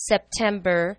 September